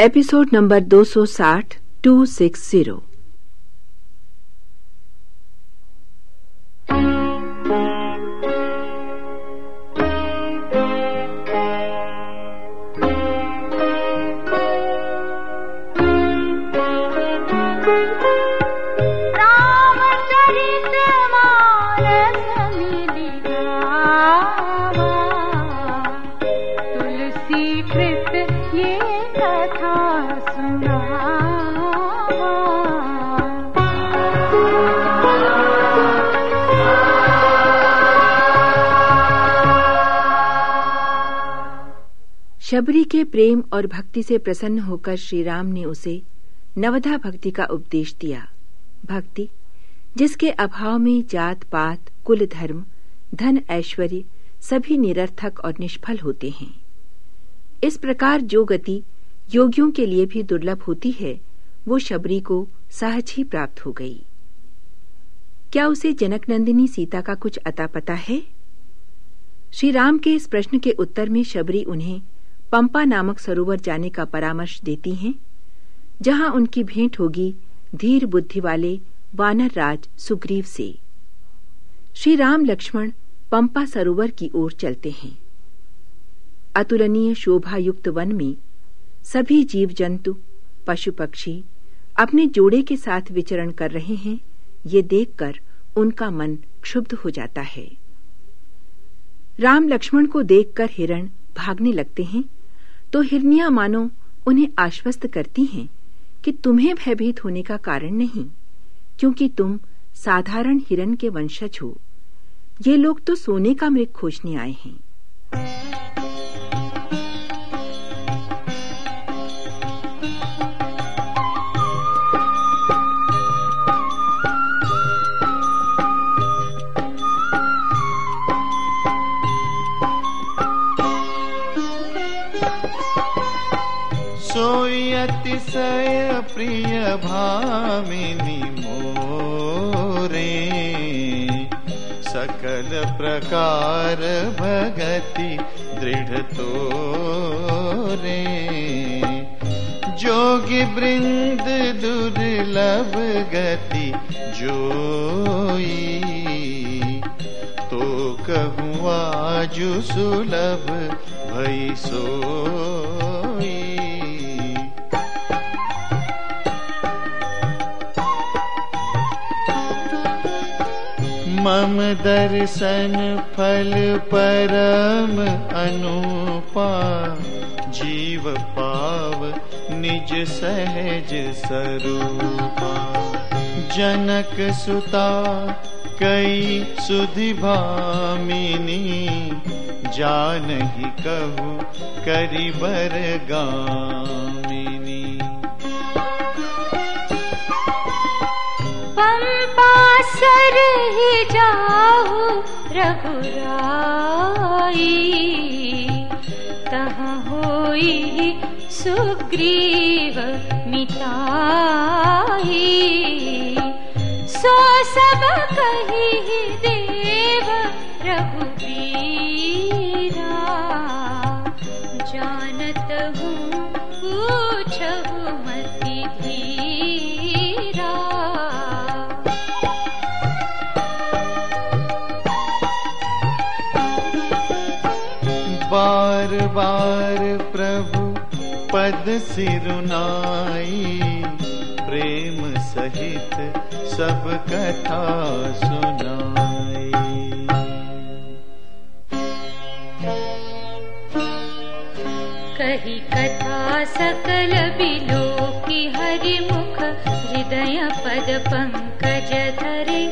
Episode number 260 260 Shabari के प्रेम और भक्ति से प्रसन्न होकर श्री राम ने उसे नवधा भक्ति का उपदेश दिया। भक्ति, जिसके अभाव में जात, पात, कुल धर्म, धन, ऐश्वर्य सभी निरर्थक और निष्फल होते हैं। इस प्रकार जो गति योगियों के लिए भी दुर्लभ होती है, वो शबरी को सहज ही प्राप्त हो गई। क्या उसे जनकनंदिनी सीता का कुछ अता पता है? श्री राम के इस प्रश्न के उत्तर में शबरी उन्हें पंपा नामक सरोवर जाने का परामर्श देती हैं, जहाँ उनकी भेंट होगी धीर बुद्धि वाले वानर राज सुग्रीव से। श्री राम लक्ष्मण पंपा सरोवर की ओर चलते हैं। अतुलनीय शोभा युक्त वन में सभी जीव जंतु पशु पक्षी अपने जोड़े के साथ विचरण कर रहे हैं, ये देखकर उनका मन क्षुब्ध हो जाता है। राम लक्ष्मण को देखकर हिरण भागने लगते हैं। तो हिरनिया मानो उन्हें आश्वस्त करती हैं कि तुम्हें भयभीत होने का कारण नहीं, क्योंकि तुम साधारण हिरन के वंशज हो। ये लोग तो सोने का मृग खोजने आए हैं। अतिशय प्रिय भामिनी मोरे। सकल प्रकार भगति दृढ़ तोरे। जोगी वृंद दुर्लभ गति जोई। तो कहूँ आजु सुलभ भई सोई मम दर्शन फल परम अनुपा जीव पाव निज सहज स्वरूपा जनक सुता कई सुधि भामिनी जान ही कहू करी बर गामिनी ही रघुराई। तह होई सुग्रीव मिताई? सो सब कही बार बार प्रभु पद सिरुनाई प्रेम सहित सब कथा सुनाई। कही कथा सकल बिलो की हरि मुख हृदय पद पंकज धरे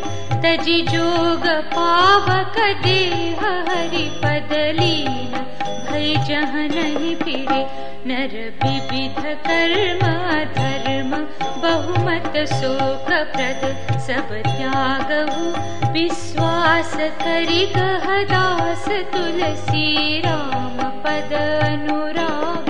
तजि पावक देह हरि पद भई जह नहीं फिरे नर विविध कर्म धर्म बहुमत शोक प्रद सब त्यागहु विश्वास करि कहदास तुलसी राम पद अनुराग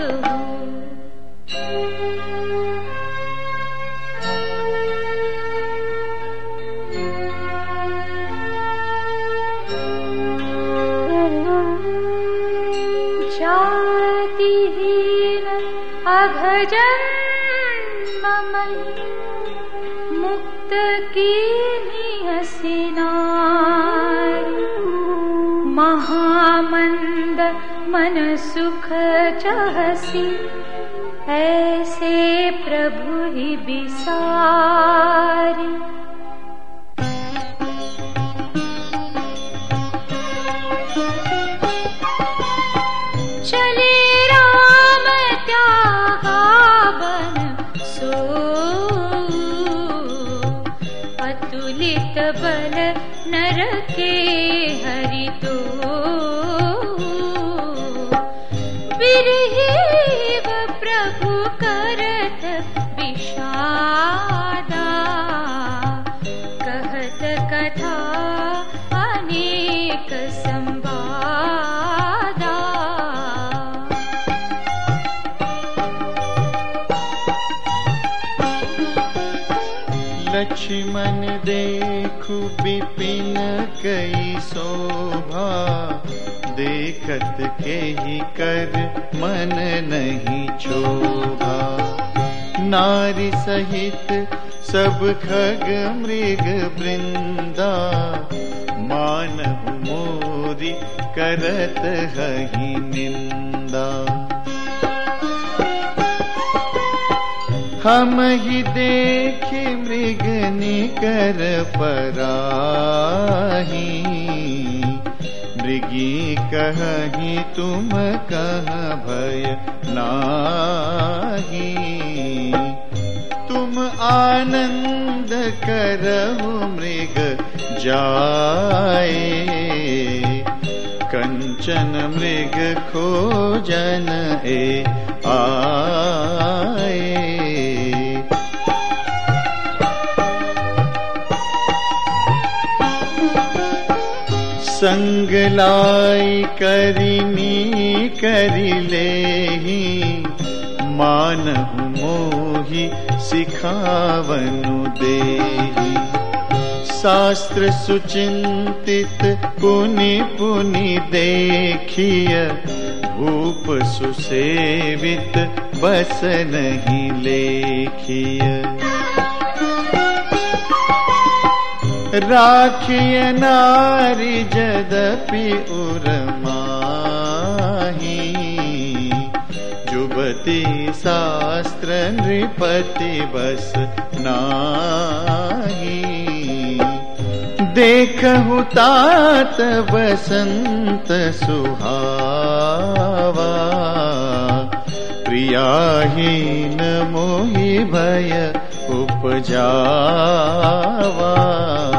मुक्त की हसिना महामंद मन सुख चहसी ऐसे प्रभु ही बिसारी लक्ष्मण देखु विपिन कई शोभा। देखत के ही कर मन नहीं छोभा नारी सहित सब खग मृग वृंदा। मानव मोरी करत हही निंदा। हम ही देखे मृगनी कर पराही। मृगी कही तुम कह भय नाही। तुम आनंद करहु मृग जाए। कंचन मृग खोजन ए आए। लाई करिनी, करि ले मानहु मोहि सिखावनु दे शास्त्र सुचिंतित पुनि पुनि देखिय, भूप सुसेवित बस नहीं लेखिय। राखिय नारी जदपि उरमाही जुबती शास्त्र नृपति बस नाही। देखहु तात बसंत सुहावा। प्रियाहीन मोहि भय उपजावा।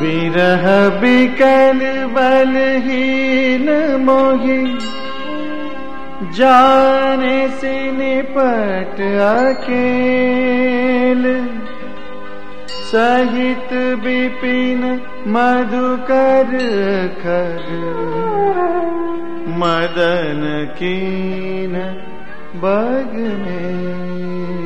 विरह बिकल बलहीन मोहि। जाने से निपट अकेल। सहित विपिन मधुकर खर। मदन कीन बग मेल